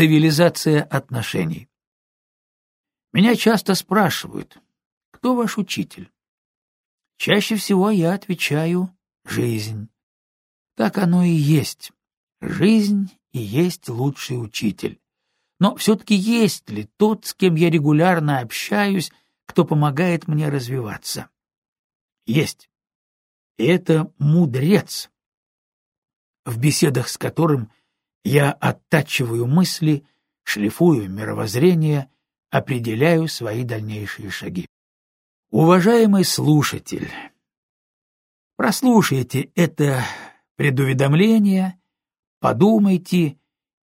Цивилизация отношений. Меня часто спрашивают, кто ваш учитель? Чаще всего я отвечаю «жизнь». Так оно и есть. Жизнь и есть лучший учитель. Но все-таки есть ли тот, с кем я регулярно общаюсь, кто помогает мне развиваться? Есть. И это мудрец, в беседах с которым я оттачиваю мысли, шлифую мировоззрение, определяю свои дальнейшие шаги. Уважаемый слушатель, прослушайте это предуведомление, подумайте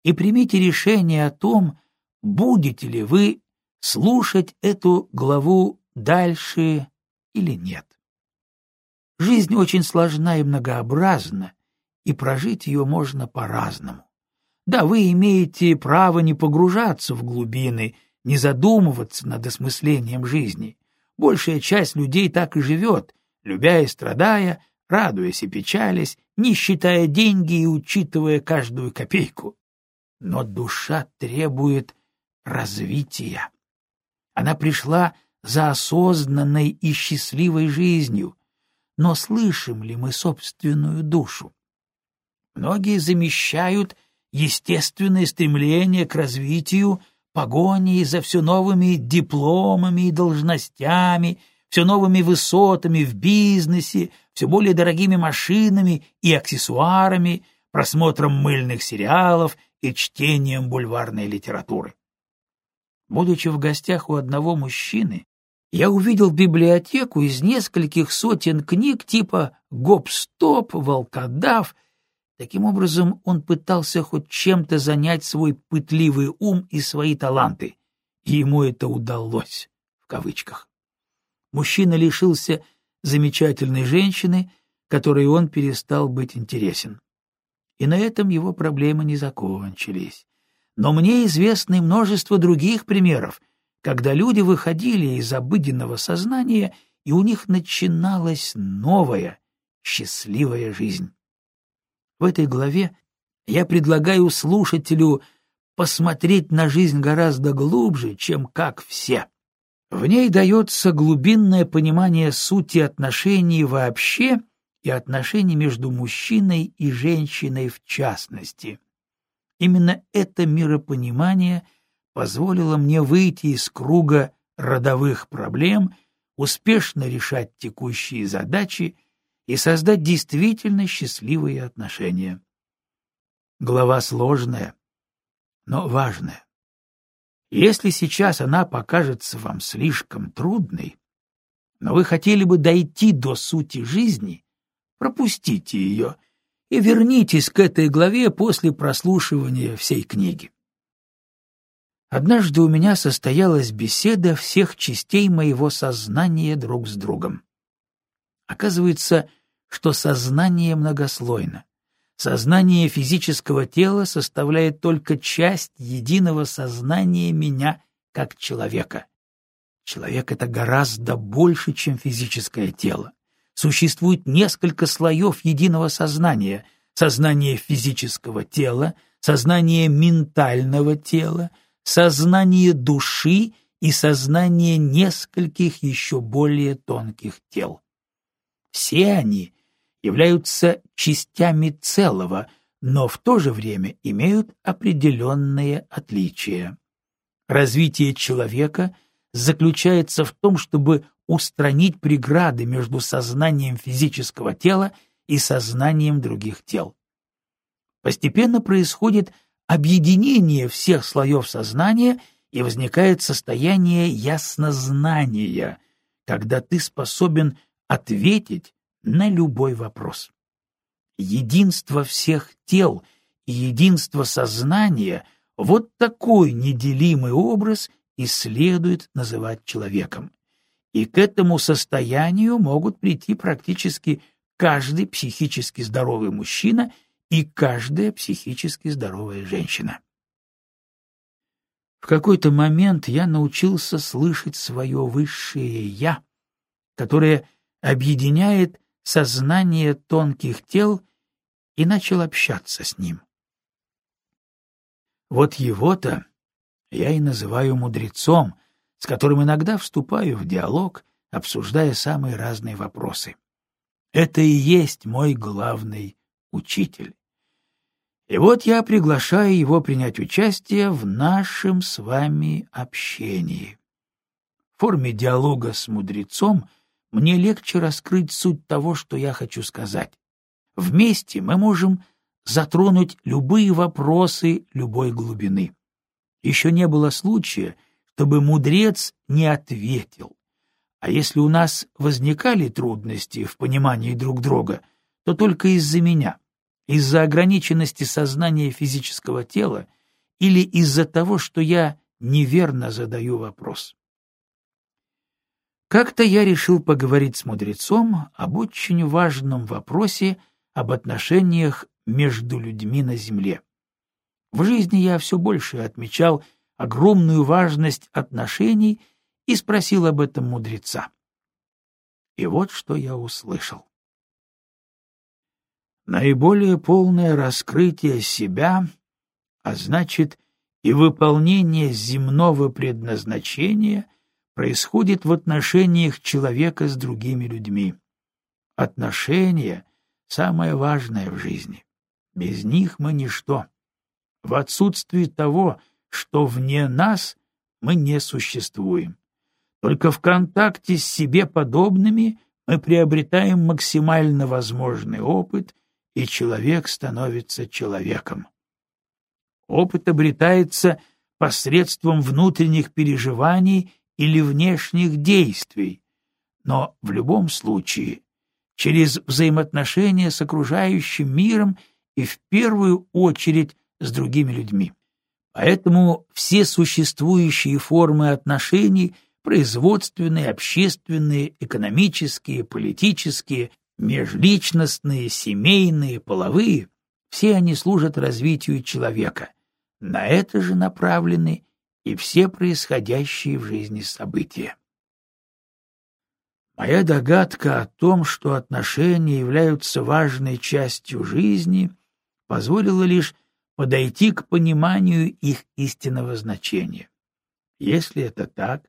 и примите решение о том, будете ли вы слушать эту главу дальше или нет. Жизнь очень сложна и многообразна, и прожить ее можно по-разному. Да, вы имеете право не погружаться в глубины, не задумываться над осмыслением жизни. Большая часть людей так и живет, любя и страдая, радуясь и печалясь, не считая деньги и учитывая каждую копейку. Но душа требует развития. Она пришла за осознанной и счастливой жизнью. Но слышим ли мы собственную душу? Многие замещают естественное стремление к развитию погоней за все новыми дипломами и должностями, все новыми высотами в бизнесе, все более дорогими машинами и аксессуарами, просмотром мыльных сериалов и чтением бульварной литературы. Будучи в гостях у одного мужчины, я увидел библиотеку из нескольких сотен книг типа «Гоп-стоп», «Волкодав». Таким образом, он пытался хоть чем-то занять свой пытливый ум и свои таланты, и ему это удалось, в кавычках. Мужчина лишился замечательной женщины, которой он перестал быть интересен. И на этом его проблемы не закончились. Но мне известны множество других примеров, когда люди выходили из обыденного сознания, и у них начиналась новая, счастливая жизнь. В этой главе я предлагаю слушателю посмотреть на жизнь гораздо глубже, чем как все. В ней дается глубинное понимание сути отношений вообще и отношений между мужчиной и женщиной в частности. Именно это миропонимание позволило мне выйти из круга родовых проблем, успешно решать текущие задачи и создать действительно счастливые отношения. Глава сложная, но важная. Если сейчас она покажется вам слишком трудной, но вы хотели бы дойти до сути жизни, пропустите ее — и вернитесь к этой главе после прослушивания всей книги. Однажды у меня состоялась беседа всех частей моего сознания друг с другом. Оказывается, что сознание многослойно. Сознание физического тела составляет только часть единого сознания меня как человека. Человек — это гораздо больше, чем физическое тело существует несколько слоев единого сознания — сознание физического тела, сознание ментального тела, сознание души и сознание нескольких еще более тонких тел. Все они являются частями целого, но в то же время имеют определенные отличия. Развитие человека заключается в том, чтобы устранить преграды между сознанием физического тела и сознанием других тел. Постепенно происходит объединение всех слоев сознания и возникает состояние яснознания, когда ты способен ответить на любой вопрос. Единство всех тел и единство сознания — вот такой неделимый образ и следует называть человеком и к этому состоянию могут прийти практически каждый психически здоровый мужчина и каждая психически здоровая женщина. В какой-то момент я научился слышать свое высшее «я», которое объединяет сознание тонких тел и начал общаться с ним. Вот его-то я и называю мудрецом, с которым иногда вступаю в диалог, обсуждая самые разные вопросы. Это и есть мой главный учитель. И вот я приглашаю его принять участие в нашем с вами общении. В форме диалога с мудрецом мне легче раскрыть суть того, что я хочу сказать. Вместе мы можем затронуть любые вопросы любой глубины. Еще не было случая, чтобы мудрец не ответил. А если у нас возникали трудности в понимании друг друга, то только из-за меня, из-за ограниченности сознания физического тела или из-за того, что я неверно задаю вопрос. Как-то я решил поговорить с мудрецом об очень важном вопросе об отношениях между людьми на земле. В жизни я все больше отмечал огромную важность отношений и спросил об этом мудреца. И вот что я услышал. Наиболее полное раскрытие себя, а значит и выполнение земного предназначения происходит в отношениях человека с другими людьми. Отношения — самое важное в жизни. Без них мы ничто. В отсутствии того, что вне нас, мы не существуем. Только в контакте с себе подобными мы приобретаем максимально возможный опыт, и человек становится человеком. Опыт обретается посредством внутренних переживаний или внешних действий, но в любом случае через взаимоотношения с окружающим миром и в первую очередь с другими людьми. Поэтому все существующие формы отношений – производственные, общественные, экономические, политические, межличностные, семейные, половые – все они служат развитию человека. На это же направлены и все происходящие в жизни события. Моя догадка о том, что отношения являются важной частью жизни, позволила лишь подойти к пониманию их истинного значения. Если это так,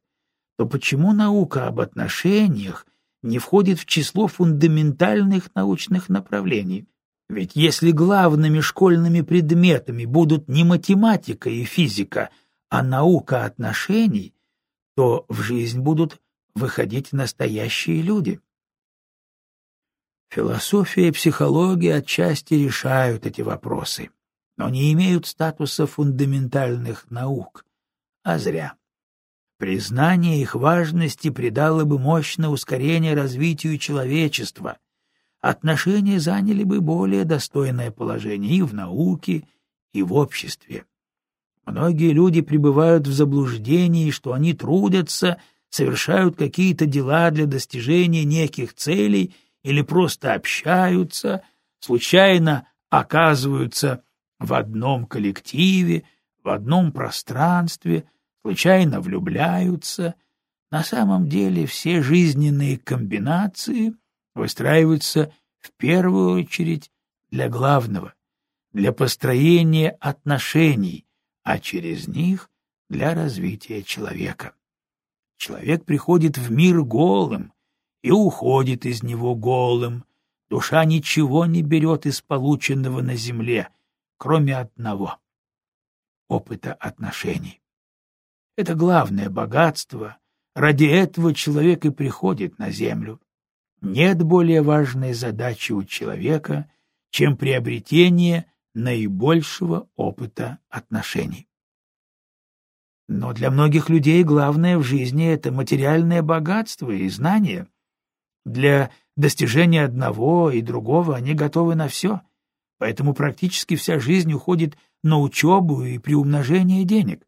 то почему наука об отношениях не входит в число фундаментальных научных направлений? Ведь если главными школьными предметами будут не математика и физика, а наука отношений, то в жизнь будут выходить настоящие люди. Философия и психология отчасти решают эти вопросы но не имеют статуса фундаментальных наук. А зря. Признание их важности придало бы мощное ускорение развитию человечества. Отношения заняли бы более достойное положение и в науке, и в обществе. Многие люди пребывают в заблуждении, что они трудятся, совершают какие-то дела для достижения неких целей или просто общаются, случайно оказываются в одном коллективе, в одном пространстве, случайно влюбляются. На самом деле все жизненные комбинации выстраиваются в первую очередь для главного, для построения отношений, а через них для развития человека. Человек приходит в мир голым и уходит из него голым, душа ничего не берет из полученного на земле — кроме одного — опыта отношений. Это главное богатство, ради этого человек и приходит на землю. Нет более важной задачи у человека, чем приобретение наибольшего опыта отношений. Но для многих людей главное в жизни — это материальное богатство и знания. Для достижения одного и другого они готовы на все — поэтому практически вся жизнь уходит на учебу и приумножение денег.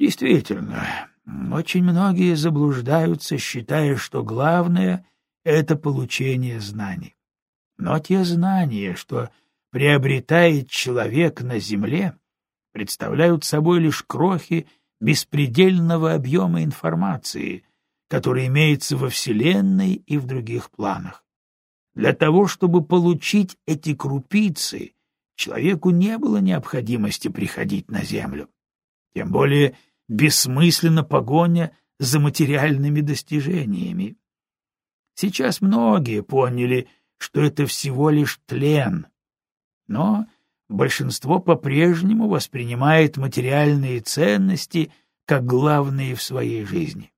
Действительно, очень многие заблуждаются, считая, что главное — это получение знаний. Но те знания, что приобретает человек на Земле, представляют собой лишь крохи беспредельного объема информации, который имеется во Вселенной и в других планах. Для того, чтобы получить эти крупицы, человеку не было необходимости приходить на землю. Тем более бессмысленна погоня за материальными достижениями. Сейчас многие поняли, что это всего лишь тлен. Но большинство по-прежнему воспринимает материальные ценности как главные в своей жизни.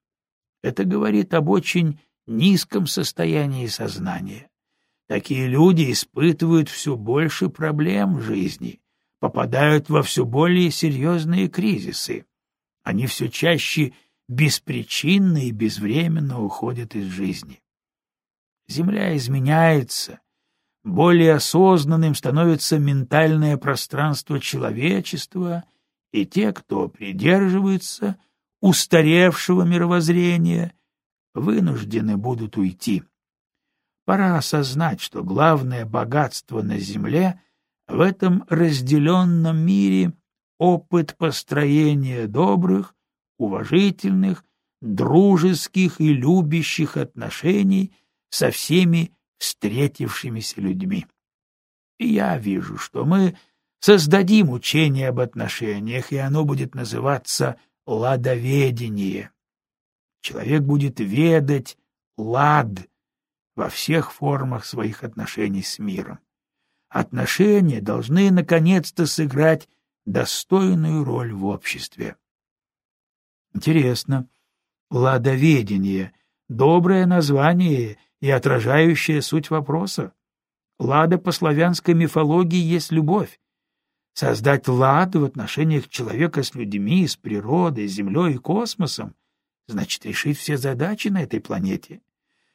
Это говорит об очень низком состоянии сознания. Такие люди испытывают все больше проблем в жизни, попадают во все более серьезные кризисы. Они все чаще беспричинно и безвременно уходят из жизни. Земля изменяется, более осознанным становится ментальное пространство человечества, и те, кто придерживается устаревшего мировоззрения, вынуждены будут уйти. Пора осознать, что главное богатство на Земле в этом разделенном мире — опыт построения добрых, уважительных, дружеских и любящих отношений со всеми встретившимися людьми. И я вижу, что мы создадим учение об отношениях, и оно будет называться ладоведение. Человек будет ведать лад во всех формах своих отношений с миром. Отношения должны наконец-то сыграть достойную роль в обществе. Интересно. Ладоведение — доброе название и отражающая суть вопроса. Лада по славянской мифологии есть любовь. Создать лад в отношениях человека с людьми, с природой, землей и космосом значит решить все задачи на этой планете.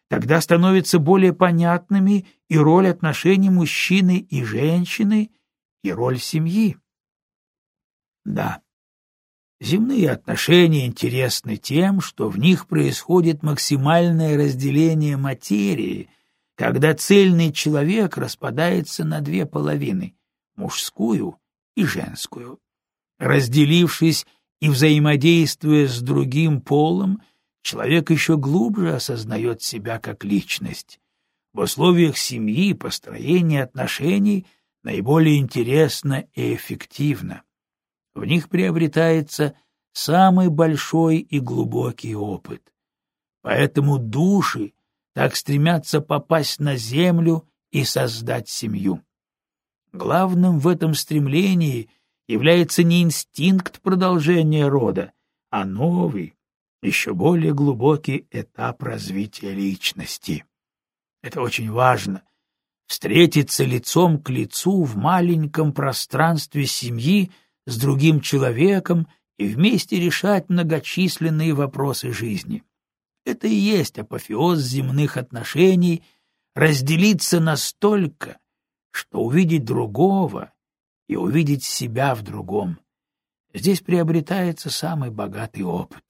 Тогда становятся более понятными и роль отношений мужчины и женщины, и роль семьи. Да, Земные отношения интересны тем, что в них происходит максимальное разделение материи, когда цельный человек распадается на две половины — мужскую и женскую. Разделившись и взаимодействуя с другим полом, человек еще глубже осознает себя как личность. В условиях семьи построение отношений наиболее интересно и эффективно в них приобретается самый большой и глубокий опыт. Поэтому души так стремятся попасть на землю и создать семью. Главным в этом стремлении является не инстинкт продолжения рода, а новый, еще более глубокий этап развития личности. Это очень важно — встретиться лицом к лицу в маленьком пространстве семьи с другим человеком и вместе решать многочисленные вопросы жизни. Это и есть апофеоз земных отношений, разделиться настолько, что увидеть другого и увидеть себя в другом. Здесь приобретается самый богатый опыт.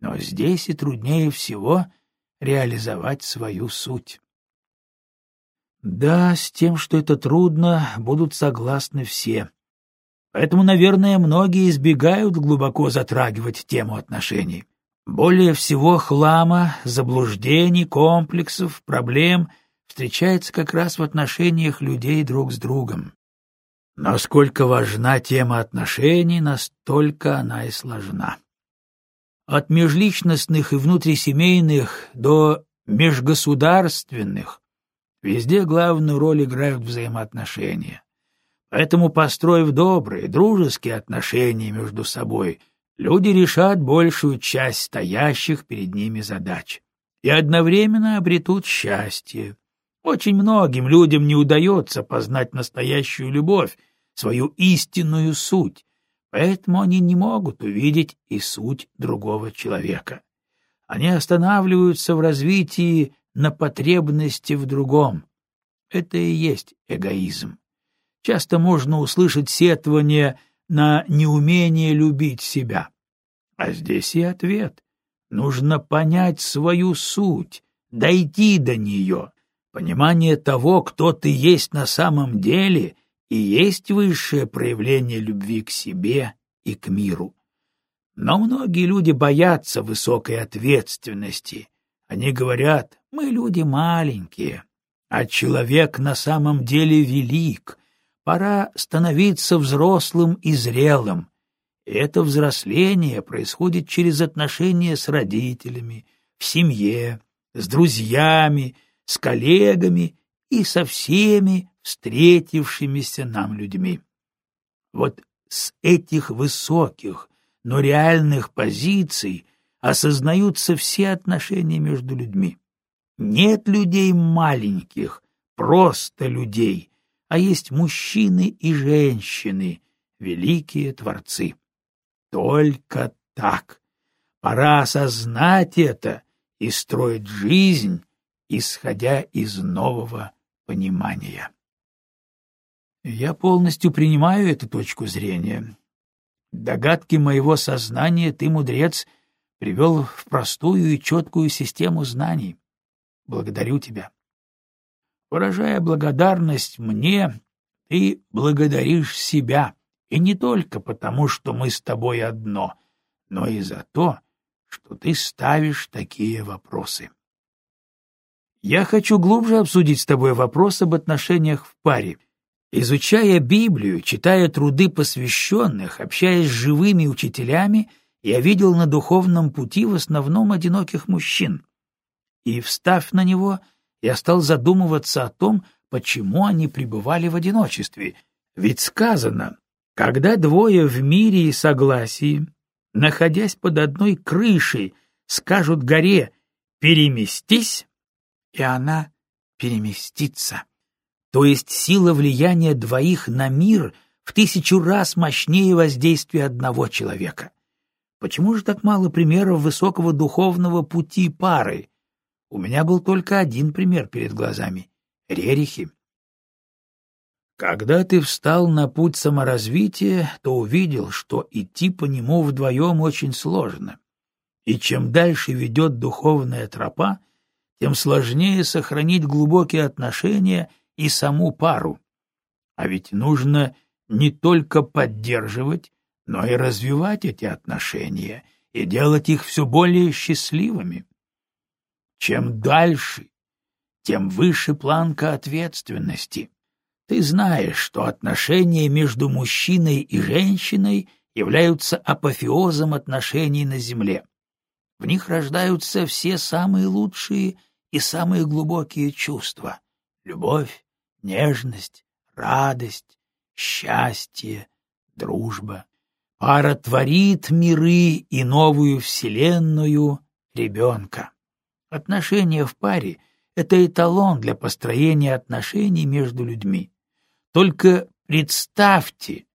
Но здесь и труднее всего реализовать свою суть. Да, с тем, что это трудно, будут согласны все. Поэтому, наверное, многие избегают глубоко затрагивать тему отношений. Более всего хлама, заблуждений, комплексов, проблем встречается как раз в отношениях людей друг с другом. Насколько важна тема отношений, настолько она и сложна. От межличностных и внутрисемейных до межгосударственных везде главную роль играют взаимоотношения. Поэтому, построив добрые, дружеские отношения между собой, люди решат большую часть стоящих перед ними задач и одновременно обретут счастье. Очень многим людям не удается познать настоящую любовь, свою истинную суть, поэтому они не могут увидеть и суть другого человека. Они останавливаются в развитии на потребности в другом. Это и есть эгоизм. Часто можно услышать сетование на неумение любить себя. А здесь и ответ. Нужно понять свою суть, дойти до нее. Понимание того, кто ты есть на самом деле, и есть высшее проявление любви к себе и к миру. Но многие люди боятся высокой ответственности. Они говорят, мы люди маленькие, а человек на самом деле велик, пора становиться взрослым и зрелым. это взросление происходит через отношения с родителями, в семье, с друзьями, с коллегами и со всеми встретившимися нам людьми. Вот с этих высоких, но реальных позиций осознаются все отношения между людьми. Нет людей маленьких, просто людей, а есть мужчины и женщины, великие творцы. Только так. Пора осознать это и строить жизнь, исходя из нового понимания. Я полностью принимаю эту точку зрения. Догадки моего сознания ты, мудрец, привел в простую и четкую систему знаний. Благодарю тебя. Выражая благодарность мне, ты благодаришь себя, и не только потому, что мы с тобой одно, но и за то, что ты ставишь такие вопросы. Я хочу глубже обсудить с тобой вопрос об отношениях в паре. Изучая Библию, читая труды посвященных, общаясь с живыми учителями, я видел на духовном пути в основном одиноких мужчин. И, встав на него, я стал задумываться о том, почему они пребывали в одиночестве. Ведь сказано, когда двое в мире и согласии, находясь под одной крышей, скажут горе «переместись», и она переместится. То есть сила влияния двоих на мир в тысячу раз мощнее воздействия одного человека. Почему же так мало примеров высокого духовного пути пары? У меня был только один пример перед глазами — Рерихи. Когда ты встал на путь саморазвития, то увидел, что идти по нему вдвоем очень сложно. И чем дальше ведет духовная тропа, тем сложнее сохранить глубокие отношения и саму пару. А ведь нужно не только поддерживать, но и развивать эти отношения и делать их все более счастливыми. Чем дальше, тем выше планка ответственности. Ты знаешь, что отношения между мужчиной и женщиной являются апофеозом отношений на Земле. В них рождаются все самые лучшие и самые глубокие чувства — любовь, нежность, радость, счастье, дружба. Пара творит миры и новую вселенную ребенка. Отношения в паре — это эталон для построения отношений между людьми. Только представьте,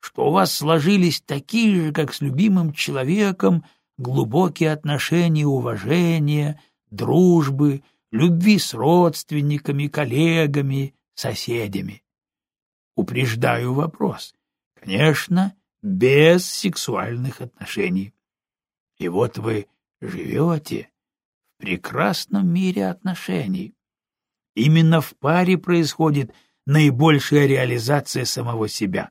что у вас сложились такие же, как с любимым человеком, глубокие отношения уважения, дружбы, любви с родственниками, коллегами, соседями. Упреждаю вопрос. Конечно, без сексуальных отношений. И вот вы живете прекрасном мире отношений. Именно в паре происходит наибольшая реализация самого себя.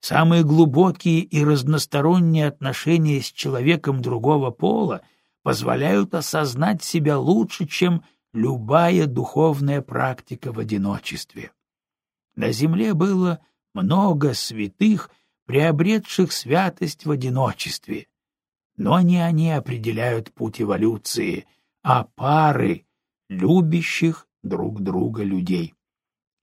Самые глубокие и разносторонние отношения с человеком другого пола позволяют осознать себя лучше, чем любая духовная практика в одиночестве. На земле было много святых, приобретших святость в одиночестве. Но не они определяют путь эволюции, а пары любящих друг друга людей.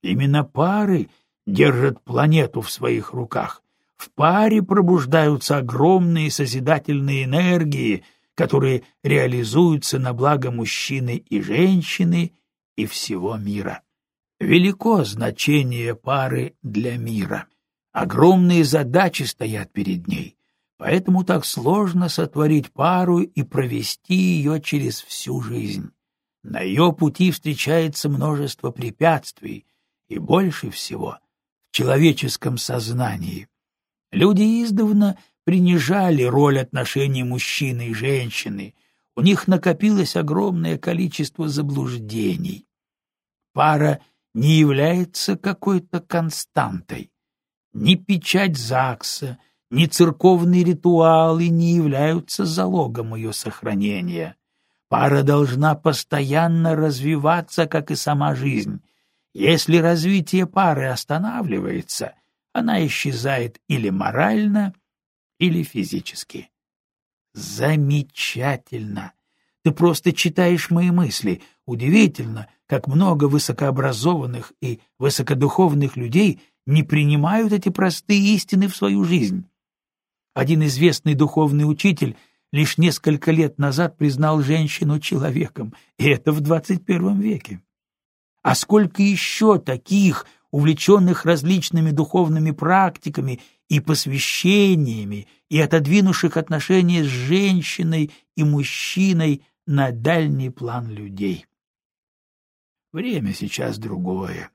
Именно пары держат планету в своих руках. В паре пробуждаются огромные созидательные энергии, которые реализуются на благо мужчины и женщины и всего мира. Велико значение пары для мира. Огромные задачи стоят перед ней, поэтому так сложно сотворить пару и провести ее через всю жизнь. На ее пути встречается множество препятствий, и больше всего в человеческом сознании. Люди издавна принижали роль отношений мужчины и женщины, у них накопилось огромное количество заблуждений. Пара не является какой-то константой. Ни печать ЗАГСа, ни церковные ритуалы не являются залогом ее сохранения. Пара должна постоянно развиваться, как и сама жизнь. Если развитие пары останавливается, она исчезает или морально, или физически. Замечательно! Ты просто читаешь мои мысли. Удивительно, как много высокообразованных и высокодуховных людей не принимают эти простые истины в свою жизнь. Один известный духовный учитель лишь несколько лет назад признал женщину человеком, и это в 21 веке. А сколько еще таких, увлеченных различными духовными практиками и посвящениями, и отодвинувших отношения с женщиной и мужчиной на дальний план людей. Время сейчас другое.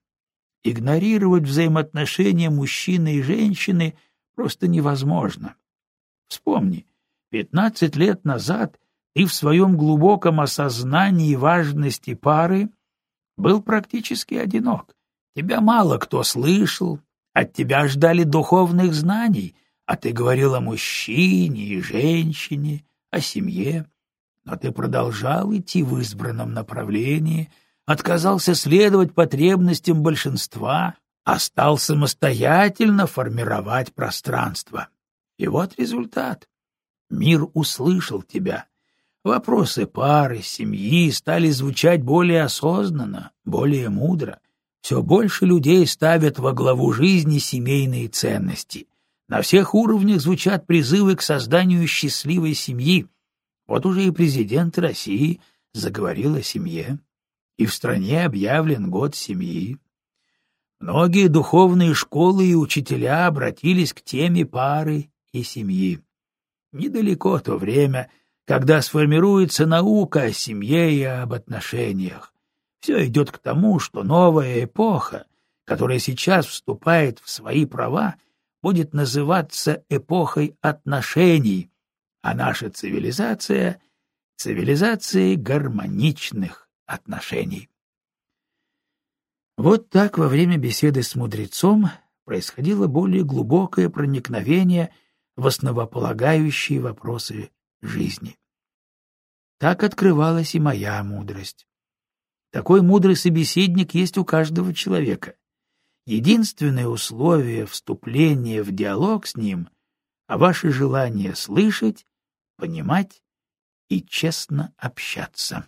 Игнорировать взаимоотношения мужчины и женщины просто невозможно. Вспомни, пятнадцать лет назад ты в своем глубоком осознании важности пары был практически одинок. Тебя мало кто слышал, от тебя ждали духовных знаний, а ты говорил о мужчине и женщине, о семье. Но ты продолжал идти в избранном направлении, отказался следовать потребностям большинства, а стал самостоятельно формировать пространство. И вот результат. Мир услышал тебя. Вопросы пары, семьи стали звучать более осознанно, более мудро. Все больше людей ставят во главу жизни семейные ценности. На всех уровнях звучат призывы к созданию счастливой семьи. Вот уже и президент России заговорил о семье, и в стране объявлен год семьи. Многие духовные школы и учителя обратились к теме пары и семьи. Недалеко то время, когда сформируется наука о семье и об отношениях. Все идет к тому, что новая эпоха, которая сейчас вступает в свои права, будет называться эпохой отношений, а наша цивилизация — цивилизацией гармоничных отношений. Вот так во время беседы с мудрецом происходило более глубокое проникновение в основополагающие вопросы жизни. Так открывалась и моя мудрость. Такой мудрый собеседник есть у каждого человека. Единственное условие вступления в диалог с ним — а ваше желание слышать, понимать и честно общаться.